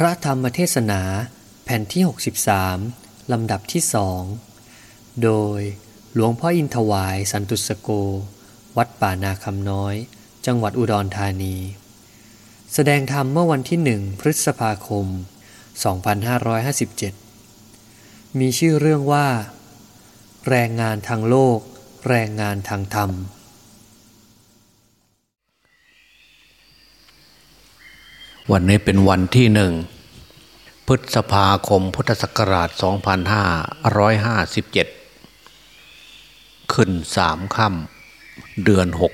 พระธรรมเทศนาแผ่นที่ 63 ลำดับที่สองโดยหลวงพ่ออินทวายสันตุสโก วัดป่านาคำน้อย จังหวัดอุดรธานี แสดงธรรมเมื่อวันที่หนึ่งพฤษภาคม 2557 มีชื่อเรื่องว่า แรงงานทางโลก แรงงานทางธรรม วันนี้เป็นวันที่หนึ่งพฤษภาคมพุทธศักราช 2557 ขึ้นสามค่ำเดือนหก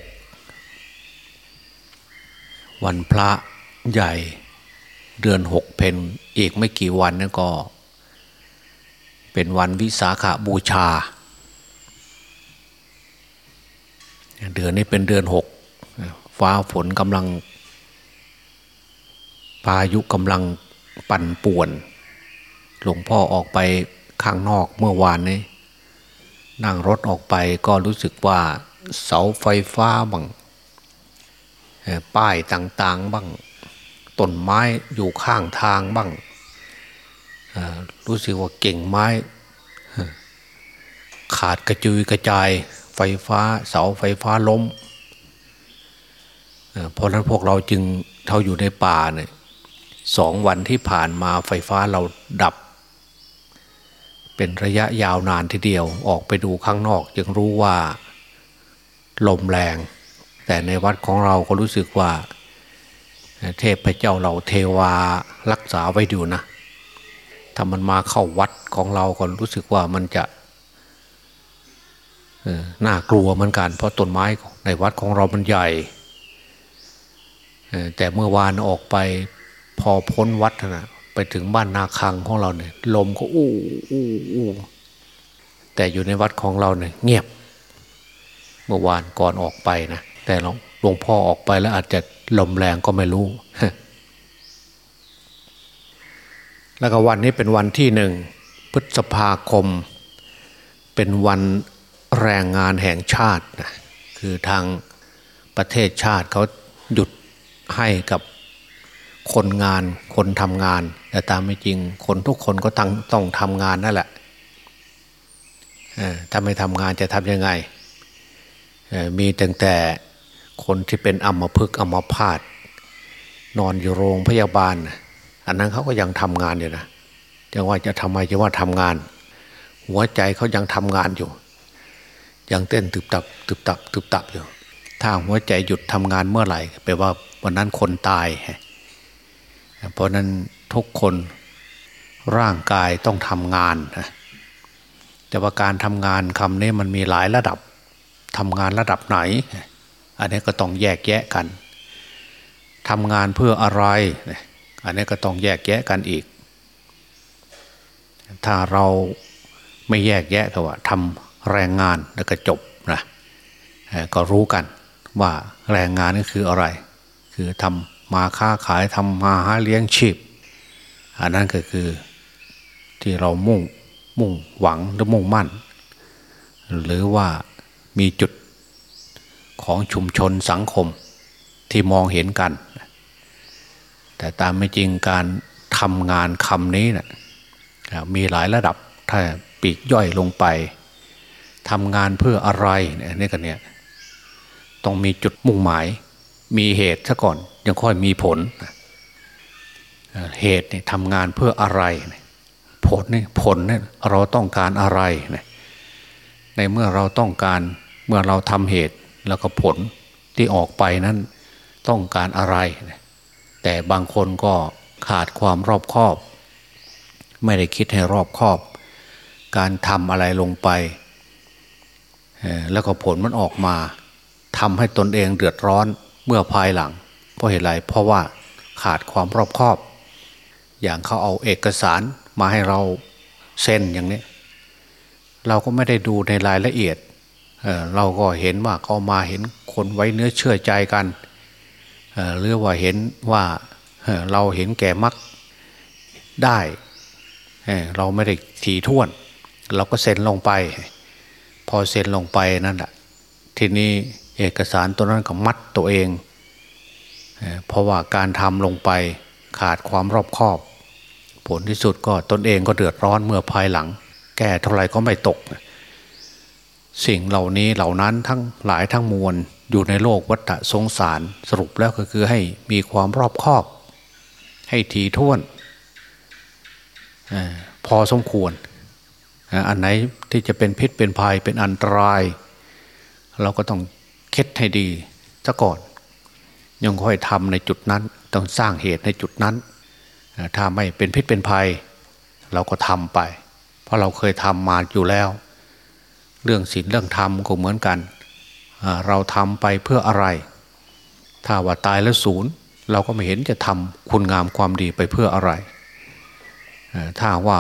วันพระใหญ่เดือนหกเพนอีกไม่กี่วันนี่ก็ เป็นวันวิสาขาบูชา เดือนนี้เป็นเดือนหกฟ้าฝนกำลัง พายุกำลังปั่นป่วน หลวงพ่อออกไปข้างนอกเมื่อวานนี้ นั่งรถออกไปก็รู้สึกว่าเสาไฟฟ้าบ้างป้ายต่างๆบ้างต้นไม้อยู่ข้างทางบ้างรู้สึกว่าเก่งไม้ ขาดกระจุยกระจาย ไฟฟ้าเสาไฟฟ้าล้มเพราะนั้นพวกเราจึงเท่าอยู่ในป่าเนี่ย สองวันที่ผ่านมาไฟฟ้าเราดับ เป็นระยะยาวนานทีเดียวออกไปดูข้างนอกจึงรู้ว่า ลมแรง แต่ในวัดของเราก็รู้สึกว่า เทพเจ้าเราเทวารักษาไว้อยู่นะ ถ้ามันมาเข้าวัดของเราก็รู้สึกว่ามันจะน่ากลัวเหมือนกัน เพราะต้นไม้ในวัดของเรามันใหญ่แต่เมื่อวานออกไป พอพ้นวัดนะไปถึงบ้านนาคังของเราเนี่ย ลมก็อู้อู้อู้แต่อยู่ในวัดของเราเนี่ยเงียบ เมื่อวานก่อนออกไปนะแต่หลวงพ่อออกไปแล้วอาจจะลมแรงก็ไม่รู้ แล้วก็วันนี้เป็นวันที่หนึ่งพฤษภาคม เป็นวันแรงงานแห่งชาตินะคือทางประเทศชาติเขาหยุดให้กับ คนงานคนทำงาน แต่ตามไม่จริง คนทุกคนก็ต้องต้องทำงานนั่นแหละถ้าไม่ทำงานจะทำยังไง มีแต่แต่คนที่เป็นอัมพฤกษ์อัมพาตนอนอยู่โรงพยาบาล อันนั้นเขาก็ยังทำงานอยู่นะจะว่าจะทำไมจะว่าทำงาน หัวใจเขายังทำงานอยู่ ยังเต้นตึบตับตึบตับตึบตับอยู่ ถ้าหัวใจหยุดทำงานเมื่อไหร่แปลว่าวันนั้นคนตาย เพราะนั้นทุกคนร่างกายต้องทำงานนะแต่ว่าการทำงานคำนี้มันมีหลายระดับทำงานระดับไหน อันนี้ก็ต้องแยกแยะกันทำงานเพื่ออะไรอันนี้ก็ต้องแยกแยะกันอีก ถ้าเราไม่แยกแยะก็ว่าทำแรงงานแล้วก็จบนะก็รู้กันว่าแรงงานนี่คืออะไร คือทำ มาค้าขายทำมาหาเลี้ยงชีพ อันนั้นก็คือที่เรามุ่งมุ่งหวังหรือมุ่งมั่น หรือว่ามีจุดของชุมชนสังคมที่มองเห็นกัน แต่ตามไม่จริงการทำงานคำนี้นะมีหลายระดับถ้าปีกย่อยลงไปทำงานเพื่ออะไรเนี่ยกันเนี่ยต้องมีจุดมุ่งหมาย มีเหตุซะก่อนยังค่อยมีผล เหตุเนี่ยทำงานเพื่ออะไร ผลเนี่ยผลเนี่ยเราต้องการอะไร ในเมื่อเราต้องการเมื่อเราทำเหตุแล้วก็ผลที่ออกไปนั้นต้องการอะไร แต่บางคนก็ขาดความรอบคอบ ไม่ได้คิดให้รอบคอบ การทำอะไรลงไป แล้วก็ผลมันออกมาทำให้ตนเองเดือดร้อน เมื่อภายหลัง เพราะเหตุไรเพราะว่าขาดความรอบคอบ อย่างเขาเอาเอกสารมาให้เราเซ็นอย่างนี้ เราก็ไม่ได้ดูในรายละเอียดเเราก็เห็นว่าเขามาเห็นคนไว้เนื้อเชื่อใจกันหรือว่าเห็นว่าเราเห็นแก่มักได้ เราไม่ได้ถีท่วน เราก็เซ็นลงไป พอเซ็นลงไปนั่นแหะทีนี้ เอกสารตัวนั้นก็มัดตัวเอง เพราะว่าการทำลงไปขาดความรอบคอบ ผลที่สุดก็ตนเองก็เดือดร้อนเมื่อภายหลัง แก้เท่าไรก็ไม่ตก สิ่งเหล่านี้เหล่านั้นทั้งหลายทั้งมวลอยู่ในโลกวัฏสงสารสรุปแล้วก็คือให้มีความรอบคอบ ให้ทีท่วนอพอสมควร อันไหนที่จะเป็นพิษเป็นภัยเป็นอันตราย เราก็ต้อง คิดให้ดีซะก่อน ยังค่อยทำในจุดนั้น ต้องสร้างเหตุในจุดนั้น ถ้าไม่เป็นพิษเป็นภัย เราก็ทำไป เพราะเราเคยทำมาอยู่แล้ว เรื่องศีลเรื่องธรรมก็เหมือนกัน เราทำไปเพื่ออะไร ถ้าว่าตายแล้วศูนย์เราก็ไม่เห็นจะทำคุณงามความดีไปเพื่ออะไร ถ้าว่า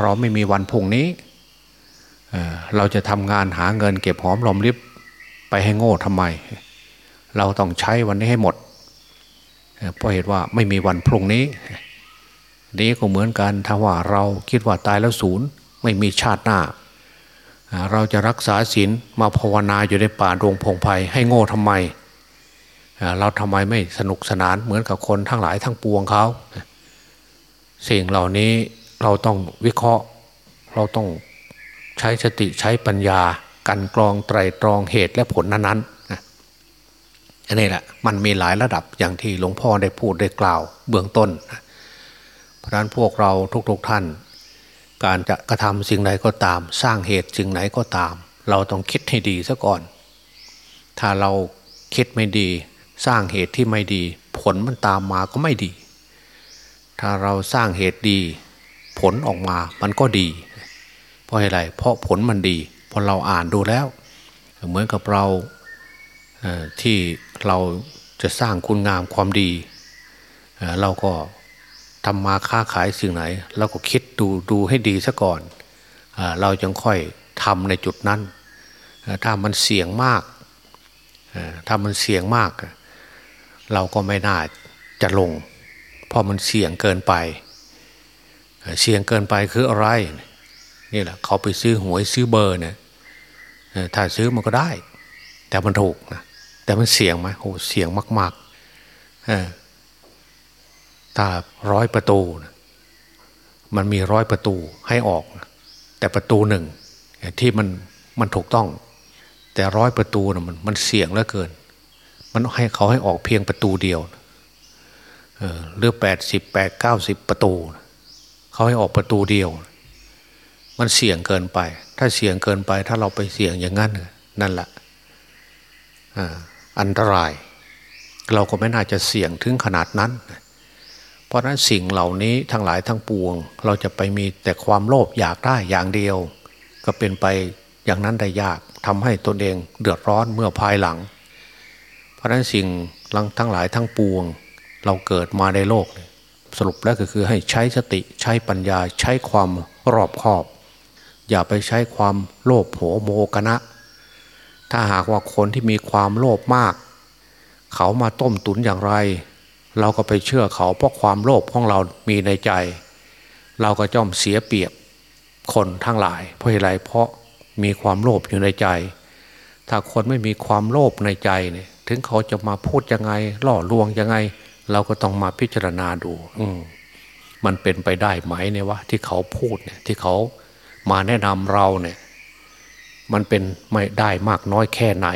เราไม่มีวันพุ่งนี้ เราจะทำงานหาเงินเก็บหอมรอมริบ ไปให้โง่ทำไม เราต้องใช้วันนี้ให้หมด เพราะเหตุว่าไม่มีวันพรุ่งนี้ นี้ก็เหมือนกันถ้าว่าเราคิดว่าตายแล้วศูนย์ไม่มีชาติหน้า เราจะรักษาศีลมาภาวนาอยู่ในป่าดงพงไพ่ให้โง่ทำไม เราทำไมไม่สนุกสนานเหมือนกับคนทั้งหลายทั้งปวงเขาสิ่งเหล่านี้เราต้องวิเคราะห์ เราต้องใช้สติใช้ปัญญา กันกรองไตรตรองเหตุและผลนั้นๆอันนี้แหละมันมีหลายระดับอย่างที่หลวงพ่อได้พูดได้กล่าวเบื้องต้น เพราะนั้นพวกเราทุกๆท่าน การจะกระทำสิ่งใดก็ตาม สร้างเหตุสิ่งไหนก็ตาม เราต้องคิดให้ดีซะก่อน ถ้าเราคิดไม่ดี สร้างเหตุที่ไม่ดี ผลมันตามมาก็ไม่ดี ถ้าเราสร้างเหตุดี ผลออกมามันก็ดี เพราะอะไรเพราะผลมันดี พอเราอ่านดูแล้ว เหมือนกับเราที่เราจะสร้างคุณงามความดี เราก็ทำมาค้าขายสิ่งไหน เราก็คิดดูดูให้ดีซะก่อน เราจึงค่อยทำในจุดนั้น ถ้ามันเสี่ยงมาก ถ้ามันเสี่ยงมาก เราก็ไม่น่าจะลง เพราะมันเสี่ยงเกินไป เสี่ยงเกินไปคืออะไร นี่แหละเขาไปซื้อหวยซื้อเบอร์เนี่ยถ้าซื้อมันก็ได้ แต่มันถูกนะแต่มันเสี่ยงไหมโอ้เสี่ยงมากๆถ้าร้อยประตูนะมันมีร้อยประตูให้ออกนะแต่ประตูหนึ่งที่มันมันถูกต้อง แต่ร้อยประตูนะมันมันเสี่ยงเหลือเกิน มันให้เขาให้ออกเพียงประตูเดียวหรือแปดสิบแปดเก้าสิบประตู เขาให้ออกประตูเดียว มันเสี่ยงเกินไป ถ้าเสี่ยงเกินไป ถ้าเราไปเสี่ยงอย่างนั้นนั่นแหละอันตราย เราก็ไม่น่าจะเสี่ยงถึงขนาดนั้น เพราะนั้นสิ่งเหล่านี้ทั้งหลายทั้งปวง เราจะไปมีแต่ความโลภอยากได้อย่างเดียว ก็เป็นไปอย่างนั้นได้ยากทำให้ตนเองเดือดร้อนเมื่อภายหลัง เพราะนั้นสิ่งทั้งหลายทั้งปวง เราเกิดมาในโลก สรุปแล้วก็คือให้ใช้สติใช้ปัญญาใช้ความรอบคอบ อย่าไปใช้ความโลภโหโมกนะ ถ้าหากว่าคนที่มีความโลภมาก เขามาต้มตุนอย่างไร เราก็ไปเชื่อเขาเพราะความโลภของเรามีในใจ เราก็จ้อมเสียเปรียบคนทั้งหลาย เพราะอะไรเพราะมีความโลภอยู่ในใจ ถ้าคนไม่มีความโลภในใจเนี่ยถึงเขาจะมาพูดยังไงล่อลวงยังไง เราก็ต้องมาพิจารณาดู อืมมันเป็นไปได้ไหมเนี่ยว่าที่เขาพูดเนี่ยที่เขา มาแนะนำเราเนี่ย มันเป็นไม่ได้มากน้อยแค่ไหน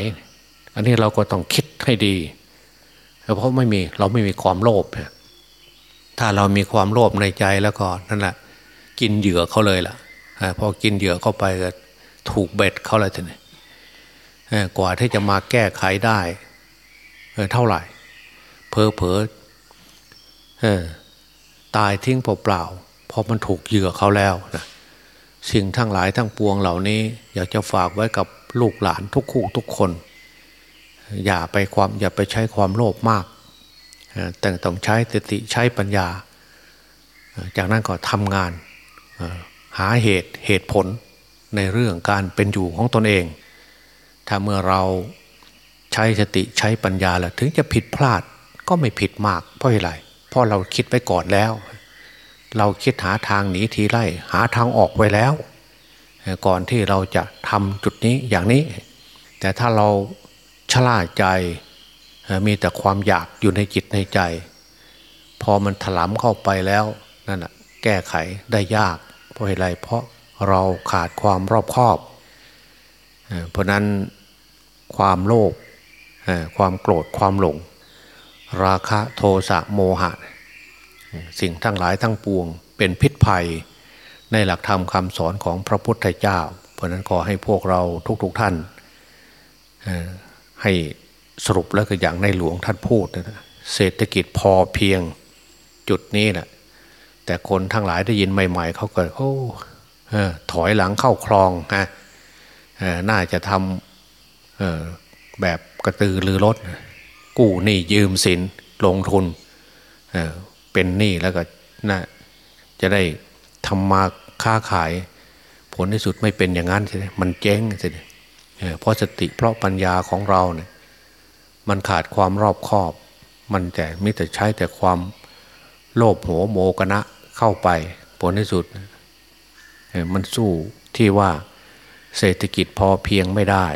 อันนี้เราก็ต้องคิดให้ดี เพราะไม่มีเราไม่มีความโลภถ้าเรามีความโลภในใจแล้วก็นั่นแหละกินเหยื่อเขาเลยล่ะพอกินเหยื่อเข้าไปก็ถูกเบ็ดเขาเลยทีนี้กว่าที่จะมาแก้ไขได้เท่าไหร่ เพอเพอตายทิ้งเปล่าๆพอมันถูกเหยื่อเขาแล้วนะ สิ่งทั้งหลายทั้งปวงเหล่านี้ อยากจะฝากไว้กับลูกหลานทุกคู่ทุกคน อย่าไปความอย่าไปใช้ความโลภมาก แต่ต้องใช้สติใช้ปัญญา จากนั้นก็ทำงานหาเหตุเหตุผลในเรื่องการเป็นอยู่ของตนเอง ถ้าเมื่อเราใช้สติใช้ปัญญาแล้วถึงจะผิดพลาดก็ไม่ผิดมากเพราะอะไรเพราะเราคิดไปก่อนแล้ว เราคิดหาทางหนีทีไล่หาทางออกไว้แล้ว ก่อนที่เราจะทำจุดนี้อย่างนี้ แต่ถ้าเราชล่าใจมีแต่ความอยากอยู่ในจิตในใจ พอมันถลำเข้าไปแล้วนั่นแหะแก้ไขได้ยาก เพราะอะไรเพราะเราขาดความรอบคอบ เพราะนั้นความโลภความโกรธความหลง ราคะโทสะโมหะ สิ่งทั้งหลายทั้งปวง เป็นพิษภัย ในหลักธรรมคำสอนของพระพุทธเจ้า เพราะนั้นขอให้พวกเราทุกๆทท่านให้สรุปแล้วก็อย่างในหลวงท่านพูดนะเศรษฐกิจพอเพียงจุดนี้แหละแต่คนทั้งหลายได้ยินใหม่ ๆเขาก็โอ้ถอยหลังเข้าคลองฮะน่าจะทำแบบกระตือรือร้นกู้หนี้ยืมสินลงทุน เป็นหนี้แล้วก็น่าจะได้ทำมาค้าขาย ผลที่สุดไม่เป็นอย่างนั้นใช่ไหมมันเจ๊งใช่ไหมเพราะสติเพราะปัญญาของเราเนี่ยมันขาดความรอบคอบ มันแต่มิแต่ใช้แต่ความโลภโหโมกนะเข้าไป ผลที่สุด มันสู้ที่ว่าเศรษฐกิจพอเพียงไม่ได้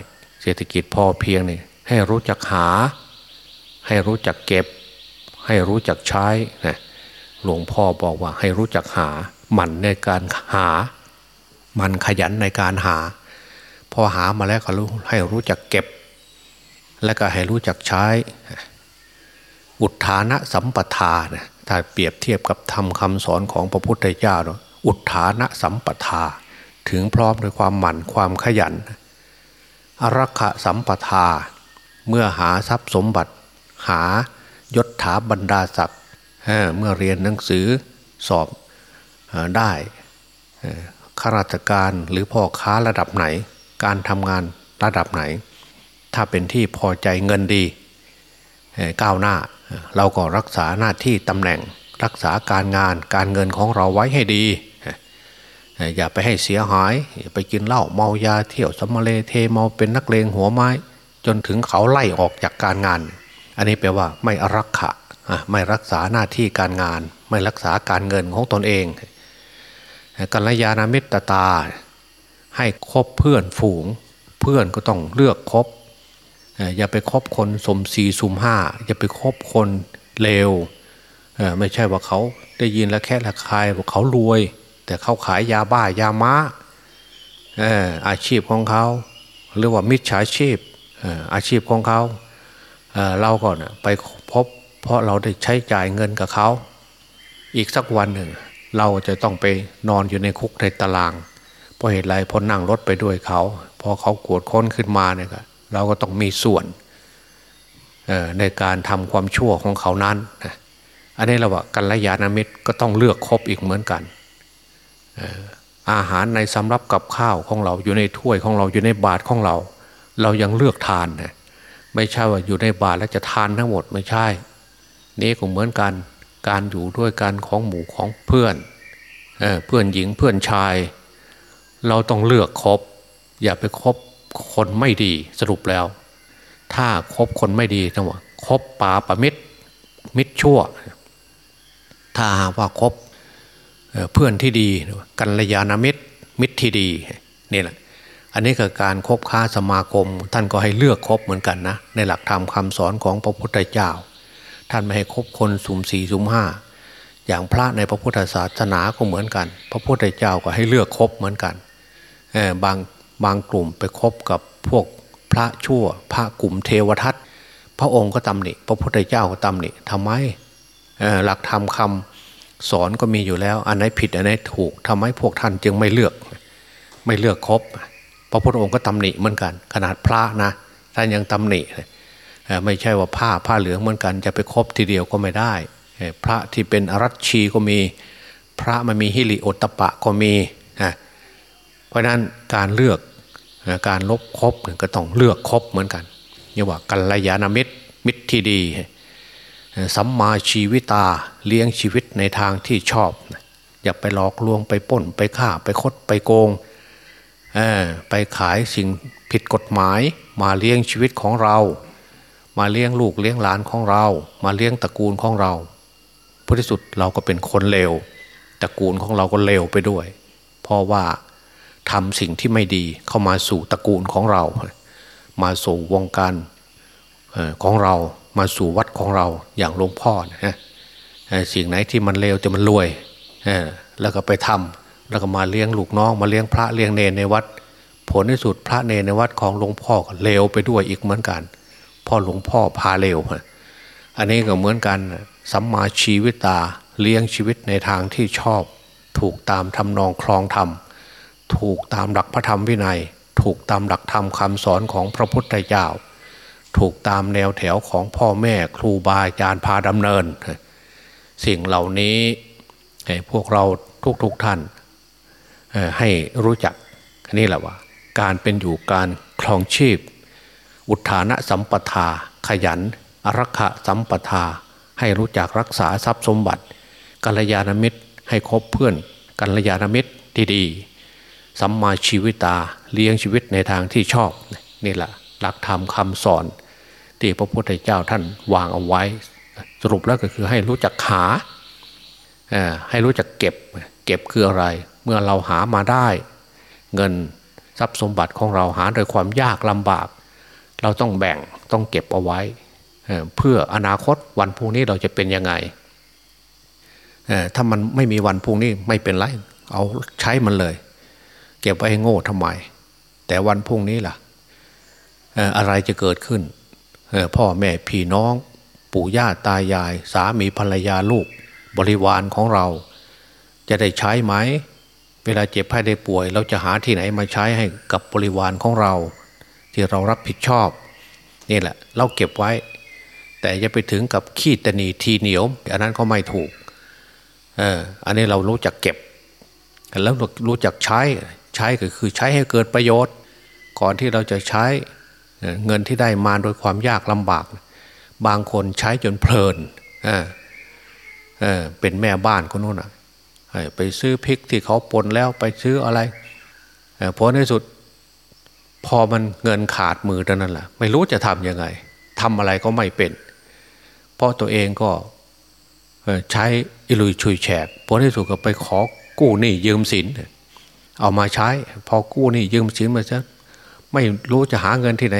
เศรษฐกิจพอเพียงนี่ให้รู้จักหา ให้รู้จักเก็บ ให้รู้จักใช้นะ หลวงพ่อบอกว่าให้รู้จักหาหมั่นในการหา มันขยันในการหา พอหามาแล้วก็รู้ให้รู้จักเก็บ และก็ให้รู้จักใช้ อุทานะสัมปทานะถ้าเปรียบเทียบกับทำคำสอนของพระพุทธเจ้าเนาะอุทานะสัมปทา ถึงพร้อมด้วยความหมั่นความขยัน อรักขะสัมปทา เมื่อหาทรัพย์สมบัติ หายศถาบรรดาศักดิ์ เมื่อเรียนหนังสือสอบได้ข้าราชการหรือพ่อค้าระดับไหน การทำงานระดับไหน ถ้าเป็นที่พอใจเงินดีก้าวหน้าเราก็รักษาหน้าที่ตำแหน่งรักษาการงานการเงินของเราไว้ให้ดี อย่าไปให้เสียหายอย่าไปกินเหล้าเมายาเที่ยวสมเลเทเมาเป็นนักเลงหัวไม้ จนถึงเขาไล่ออกจากการงาน อันนี้แปลว่าไม่รักขะ ไม่รักษาหน้าที่การงาน ไม่รักษาการเงินของตนเองกัลยาณมิตรตา ให้คบเพื่อนฝูง เพื่อนก็ต้องเลือกคบอย่าไปคบคนสมสีสุมห้าอย่าไปคบคนเลวไม่ใช่ว่าเขาได้ยินแล้วแค่ละคายว่าเขารวย แต่เขาขายยาบ้ายาม้าอาชีพของเขาหรือว่ามิจฉาชีพอาชีพของเขาเราก็ไปพบ เพราะเราได้ใช้จ่ายเงินกับเขา อีกสักวันหนึ่ง เราจะต้องไปนอนอยู่ในคุกในตาราง เพราะเหตุไรพอนั่งรถไปด้วยเขา พอเขากวดค้นขึ้นมาเนี่ยเราก็ต้องมีส่วนในการทำความชั่วของเขานั้น อันนี้เราว่ากัลยาณมิตรก็ต้องเลือกครบอีกเหมือนกัน อาหารในสำรับกับข้าวของเราอยู่ในถ้วยของเราอยู่ในบาตรของเรา เรายังเลือกทานนะไม่ใช่ว่าอยู่ในบาตรแล้วจะทานทั้งหมดไม่ใช่ นี่ก็เหมือนกันการอยู่ด้วยกันของหมู่ของเพื่อนเเพื่อนหญิงเพื่อนชาย เราต้องเลือกคบ อย่าไปคบคนไม่ดีสรุปแล้ว ถ้าคบคนไม่ดีทั้งหมดคบป่าปะมิตรมิตรชั่ว ถ้าหากว่าคบเพื่อนที่ดีกัลยาณมิตรมิตรที่ดีนี่แหละอันนี้คือการครบค้าสมาคม ท่านก็ให้เลือกคบเหมือนกันนะในหลักธรรมคำสอนของพระพุทธเจ้า ท่านไม่ให้คบคนสุ่มสี่สุ่มห้าอย่างพระในพระพุทธศาสนาก็เหมือนกัน พระพุทธเจ้าก็ให้เลือกคบเหมือนกันบางบางกลุ่มไปคบกับพวกพระชั่ว พระกลุ่มเทวทัตพระองค์ก็ตำหนิพระพุทธเจ้าก็ตำหนิทำไมหลักธรรมคำสอนก็มีอยู่แล้ว อันไหนผิดอันไหนถูกทำไมพวกท่านจึงไม่เลือก ไม่เลือกคบพระพุทธองค์ก็ตำหนิเหมือนกัน ขนาดพระนะท่านยังตำหนิ ไม่ใช่ว่าผ้าผ้าเหลืองเหมือนกันจะไปครบทีเดียวก็ไม่ได้ พระที่เป็นอรัชชีก็มี พระมันมีฮิริโอตปะก็มีเพราะนั้นการเลือกการลบครบก็ต้องเลือกครบเหมือนกันเรียกว่ากัลยาณมิตรมิตรที่ดีสัมมาชีวิตาเลี้ยงชีวิตในทางที่ชอบ อย่าไปหลอกลวงไปป้นไปฆ่าไปคดไปโกงไปขายสิ่งผิดกฎหมายมาเลี้ยงชีวิตของเรา มาเลี้ยงลูกเลี้ยงหลานของเรา มาเลี้ยงตระกูลของเราพุทธิสุดเราก็เป็นคนเลวตระกูลของเราก็เลวไปด้วย เพราะว่าทำสิ่งที่ไม่ดีเข้ามาสู่ตระกูลของเรา มาสู่วงการของเรามาสู่วัดของเราอย่างหลวงพ่อนะสิ่งไหนที่มันเลวจะมันรวยแล้วก็ไปทำแล้วก็มาเลี้ยงลูกน้อง มาเลี้ยงพระเลี้ยงเนรในวัด ผลที่สุดพระเนรในวัดของหลวงพ่อก็เลวไปด้วยอีกเหมือนกัน พ่อหลวงพ่อพาเลวอันนี้ก็เหมือนกันสัมมาชีวิตาเลี้ยงชีวิตในทางที่ชอบ ถูกตามทำนองคลองธรรม ถูกตามหลักพระธรรมวินัย ถูกตามหลักธรรมคำสอนของพระพุทธเจ้า ถูกตามแนวแถวของพ่อแม่ครูบาอาจารย์พาดำเนิน สิ่งเหล่านี้พวกเราทุกๆทท่านให้รู้จักนี่แหละว่า การเป็นอยู่การคลองชีพ อุทานะสัมปทา ขยัน อรักขะสัมปทา ให้รู้จักรักษาทรัพย์สมบัติกัลยาณมิตรให้คบเพื่อนกัลยาณมิตรที่ดีสัมมาชีวิตาเลี้ยงชีวิตในทางที่ชอบนี่แหละหลักธรรมคำสอน ที่พระพุทธเจ้าท่านวางเอาไว้ สรุปแล้วก็คือให้รู้จักหาให้รู้จักเก็บเก็บคืออะไร เมื่อเราหามาได้ เงินทรัพย์สมบัติของเราหาโดยความยากลำบาก เราต้องแบ่งต้องเก็บเอาไว้ เพื่ออนาคตวันพรุ่งนี้เราจะเป็นยังไงถ้ามันไม่มีวันพรุ่งนี้ไม่เป็นไรเอาใช้มันเลย เก็บไว้ให้โง่ทำไม แต่วันพรุ่งนี้ล่ะอะไรจะเกิดขึ้นพ่อแม่พี่น้อง ปู่ย่าตายาย สามีภรรยาลูก บริวารของเรา จะได้ใช้ไหม เวลาเจ็บไข้ได้ป่วย เราจะหาที่ไหนมาใช้ให้กับบริวารของเรา ที่เรารับผิดชอบ นี่แหละ เราเก็บไว้ แต่จะไปถึงกับขี้ตนีทีเหนียว อันนั้นก็ไม่ถูกเอออันนี้เรารู้จักเก็บ แล้วรู้จักใช้ใช้ก็คือใช้ให้เกิดประโยชน์ ก่อนที่เราจะใช้เงินที่ได้มาโดยความยากลำบาก บางคนใช้จนเพลินเออเออเป็นแม่บ้านคนนู้นอะไปซื้อพริกที่เขาปนแล้วไปซื้ออะไรพอในสุด พอมันเงินขาดมือเท่านั้นแหละไม่รู้จะทำยังไงทำอะไรก็ไม่เป็น เพราะตัวเองก็ใช้อิลุยชุยแฉกผลที่สุดก็ไปขอกู้หนี้ยืมสินเอามาใช้ พอกู้หนี้ยืมสินมาซะไม่รู้จะหาเงินที่ไหน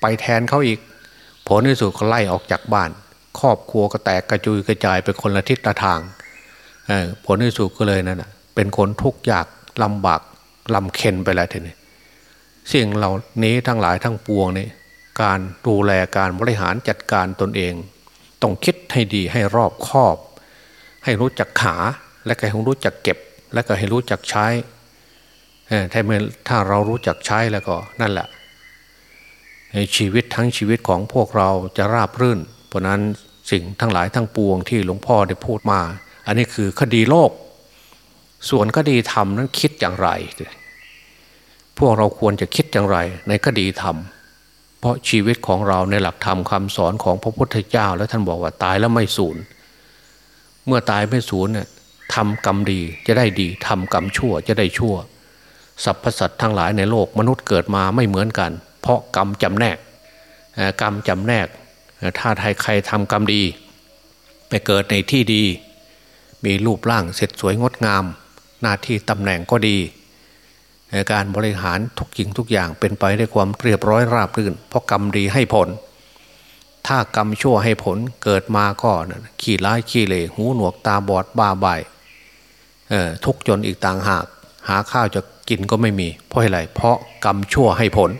ไปแทนเขาอีก ผลที่สุดก็ไล่ออกจากบ้าน ครอบครัวก็แตกกระจุยกระจายไปคนละทิศละทางผลที่สุดก็เลยนั่นเป็นคนทุกข์ยากลำบากลำเค็นไปแล้วทีนี้ สิ่งเหล่านี้ทั้งหลายทั้งปวงนี่การดูแลการบริหารจัดการตนเอง ต้องคิดให้ดีให้รอบคอบ ให้รู้จักขาและก็ให้รู้จักเก็บ และก็ให้รู้จักใช้ถ้าเมื่อถ้าเรารู้จักใช้แล้วก็นั่นแหละชีวิตทั้งชีวิตของพวกเราจะราบรื่น เพราะนั้นสิ่งทั้งหลายทั้งปวงที่หลวงพ่อได้พูดมา อันนี้คือคดีโลก ส่วนคดีธรรมนั้นคิดอย่างไร พวกเราควรจะคิดอย่างไรในคดีธรรม เพราะชีวิตของเราในหลักธรรมคาสอนของพระพุทธเจ้า แล้วท่านบอกว่าตายแล้วไม่สูญเมื่อตายไม่สูญเนี่ยทำกรรมดีจะได้ดีทำกรรมชั่วจะได้ชั่วสรรพสัตว์ทั้งหลายในโลกมนุษย์เกิดมาไม่เหมือนกัน เพราะกรรมจำแนกกรรมจำแนก ถ้าใครใครทำกรรมดี ไปเกิดในที่ดี มีรูปร่างเสร็จสวยงดงาม หน้าที่ตำแหน่งก็ดี การบริหารทุกสิ่งทุกอย่างเป็นไปด้วยความเรียบร้อยราบรื่น เพราะกรรมดีให้ผล ถ้ากรรมชั่วให้ผลเกิดมาก็ขี่ร้ายขี่เหล่หูหนวกตาบอดบ้าใบทุกจนอีกต่างหาก หาข้าวจะกินก็ไม่มี เพราะอะไรเพราะกรรมชั่วให้ผล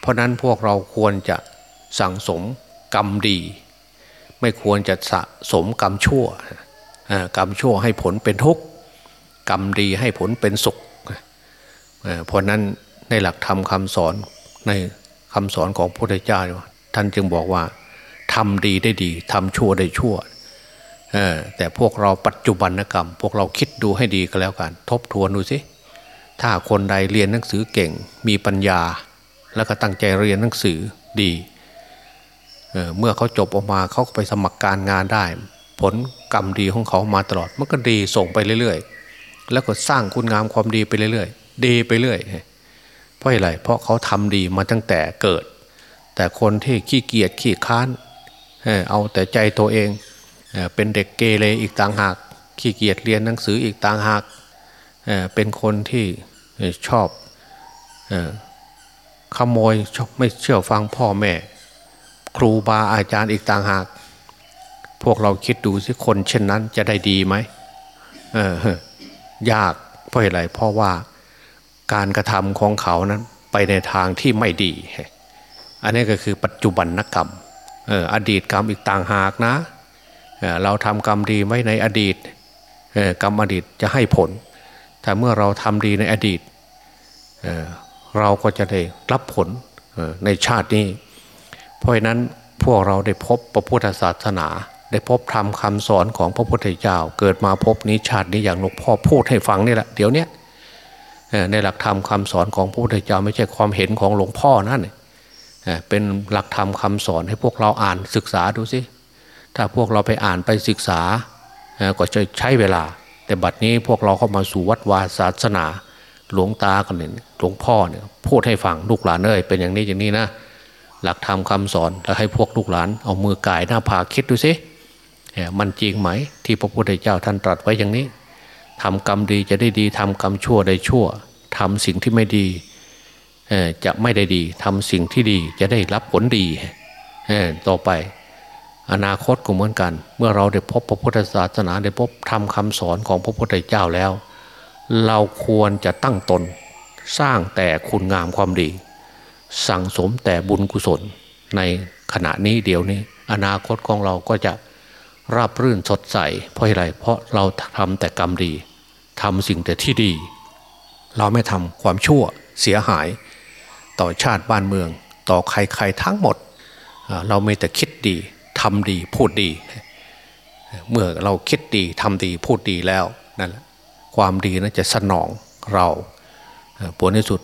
เพราะนั้นพวกเราควรจะสั่งสมกรรมดี ไม่ควรจะสะสมกรรมชั่วกรรมชั่วให้ผลเป็นทุกข์กรรมดีให้ผลเป็นสุข เพราะนั้นในหลักธรรมคาสอนในคำสอนของพระพุทธเจ้าท่านจึงบอกว่าทำดีได้ดีทำชั่วได้ชั่วแต่พวกเราปัจจุบันกรรม พวกเราคิดดูให้ดีก็แล้วกัน ทบทวนดูสิถ้าคนใดเรียนหนังสือเก่ง มีปัญญา แล้วก็ตั้งใจเรียนหนังสือดีเเมื่อเขาจบออกมาเขาไปสมัครการงานได้ ผลกรรมดีของเขามาตลอดมันก็ดีส่งไปเรื่อยๆ แล้วก็สร้างคุณงามความดีไปเรื่อยๆดีไปเรื่อยเพราะอะไรเพราะเขาทำดีมาตั้งแต่เกิด แต่คนที่ขี้เกียจขี้ค้านเอาแต่ใจตัวเองเป็นเด็กเกเรอีกต่างหาก ขี้เกียจเรียนหนังสืออีกต่างหากเป็นคนที่ชอบขโมยชอบไม่เชื่อฟังพ่อแม่ ครูบาอาจารย์อีกต่างหาก พวกเราคิดดูสิคนเช่นนั้นจะได้ดีไหมเออ ยากเพราะอะไรเพราะว่าการกระทำของเขานั้นไปในทางที่ไม่ดี อันนี้ก็คือปัจจุบันนกรรมอออดีตกรรมอีกต่างหากนะเเราทำกรรมดีไว้ในอดีตกรรมอดีตจะให้ผล แต่เมื่อเราทำดีในอดีตเเราก็จะได้รับผลในชาตินี้ เพราะฉะนั้นพวกเราได้พบพระพุทธศาสนา ได้พบธรรมคาสอนของพระพุทธเจ้า เกิดมาพบนี้ชาตินี้อย่างหลวงพ่อพูดให้ฟังนี่แหละเดี๋ยวนี้ในหลักธรรมคาสอนของพระพุทธเจ้าไม่ใช่ความเห็นของหลวงพ่อนั่นเป็นหลักธรรมคาสอนให้พวกเราอ่านศึกษาดูสิถ้าพวกเราไปอ่านไปศึกษาก็จะใช้เวลา แต่บัดนี้พวกเราเข้ามาสู่วัดวาศาสนาหลวงตากันเนี่ยหลวงพ่อเนี่ยพูดให้ฟังลูกหลานเอ้ยเป็นอย่างนี้อย่างนี้นะหลักธรรมคาสอนแล้วให้พวกลูกหลานเอามือกายหน้าผากคิดดูสิ มันจริงไหม ที่พระพุทธเจ้าท่านตรัสไว้อย่างนี้ทำกรรมดีจะได้ดีทำกรรมชั่วได้ชั่วทำสิ่งที่ไม่ดีจะไม่ได้ดีทำสิ่งที่ดีจะได้รับผลดีต่อไป อนาคตก็เหมือนกัน เมื่อเราได้พบพระพุทธศาสนาได้พบทำคำสอนของพระพุทธเจ้าแล้ว เราควรจะตั้งตนสร้างแต่คุณงามความดี สั่งสมแต่บุญกุศลในขณะนี้เดี๋ยวนี้ อนาคตของเราก็จะ ราบรื่นสดใส เพราะอะไรเพราะเราทำแต่กรรมดีทำสิ่งแต่ที่ดี เราไม่ทำความชั่วเสียหาย ต่อชาติบ้านเมือง ต่อใครๆทั้งหมด เราไม่แต่คิดดีทำดีพูดดี เมื่อเราคิดดีทำดีพูดดีแล้วนั่นแหละความดีนั้นจะสนองเราผลในสุด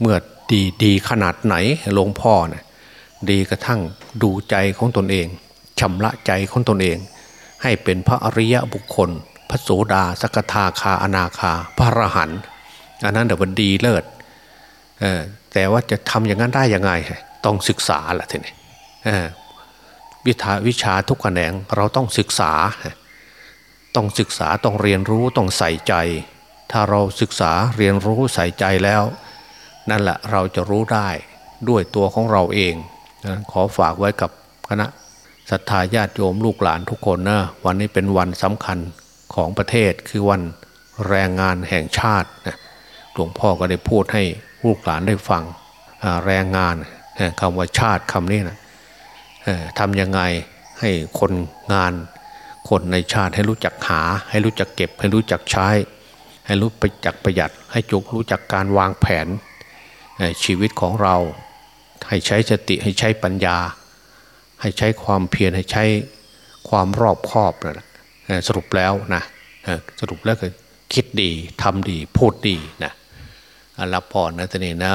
เมื่อดีดีขนาดไหนหลวงพ่อเนะี่ยดีกระทั่งดูใจของตนเอง ชำระใจของตนเอง ให้เป็นพระอริยะบุคคล พระโสดาสกทาคาอนาคา พระอรหันต์อันนั้นเดี๋ยวมันดีเลิศแต่ว่าจะทำอย่างนั้นได้ยังไง ต้องศึกษาแหละทีนี้วิชาวิชาทุกแขนงเราต้องศึกษา ต้องศึกษาต้องเรียนรู้ต้องใส่ใจ ถ้าเราศึกษาเรียนรู้ใส่ใจแล้ว นั่นแหละเราจะรู้ได้ด้วยตัวของเราเองขอฝากไว้กับคณะ ศรัทธาญาติโยมลูกหลานทุกคนนะวันนี้เป็นวันสำคัญของประเทศคือวันแรงงานแห่งชาตินะหลวงพ่อก็ได้พูดให้ลูกหลานได้ฟังแรงงานคำว่าชาติคำนี้นะทำยังไงให้คนงาน คนในชาติให้รู้จักหา ให้รู้จักเก็บ ให้รู้จักใช้ ให้รู้ไปจักประหยัด ให้จุกรู้จักการวางแผนชีวิตของเรา ให้ใช้สติให้ใช้ปัญญา ให้ใช้ความเพียรให้ใช้ความรอบคอบนะสรุปแล้วนะสรุปแล้วคือคิดดีทำดีพูดดีนะรับพรนะตนีนะ